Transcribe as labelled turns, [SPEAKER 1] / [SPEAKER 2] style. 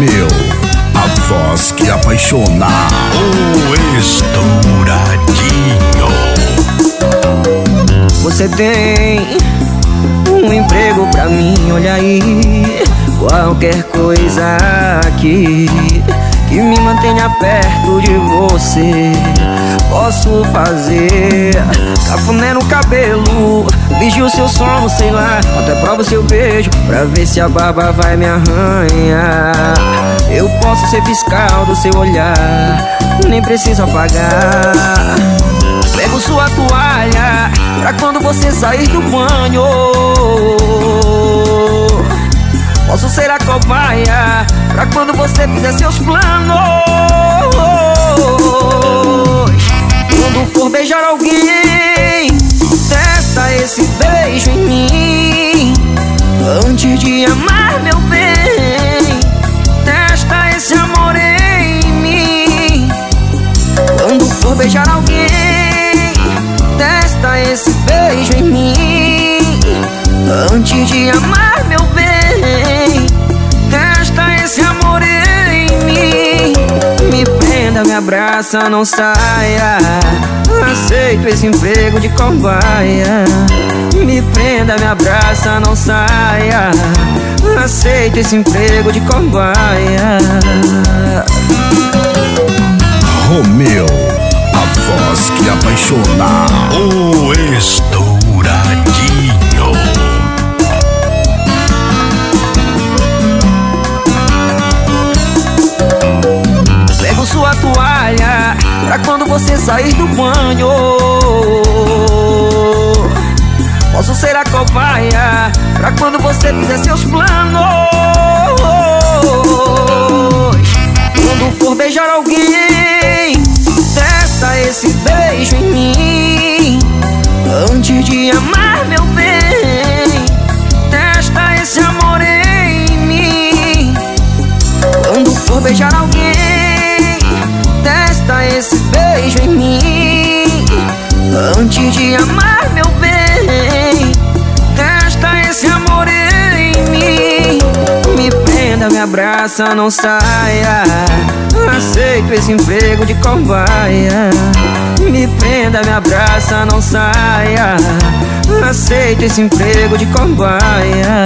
[SPEAKER 1] Romeu, a voz que apaixona.
[SPEAKER 2] O estouradinho.
[SPEAKER 3] Você tem um emprego pra mim, olha aí. Qualquer coisa aqui que me mantenha perto de você. Posso fazer cafuné no cabelo, vigio seu sono, sei lá. Até prova seu beijo pra ver se a barba vai me arranhar. Eu posso ser fiscal do seu olhar, nem preciso apagar. Pego sua toalha pra quando você sair do banho. Posso ser a cobaia pra quando você fizer seus planos. For beijar alguém, testa esse beijo em mim. Antes de amar, meu bem. me abraça, não saia. Aceito esse emprego de cobaia. Me prenda, me abraça, não saia. Aceito esse emprego de cobaia.
[SPEAKER 1] Apaixona.
[SPEAKER 2] O estouradinho.
[SPEAKER 3] sua toalha Pra quando você sair do banho Posso ser a cobaia Pra quando você fizer seus planos beijo em mim. Antes de amar meu bem Testa esse amor em mim. Me prenda, me abraça, não saia. Aceito esse emprego de cobaia. Me prenda, me abraça, não saia. Aceito esse emprego de cobaia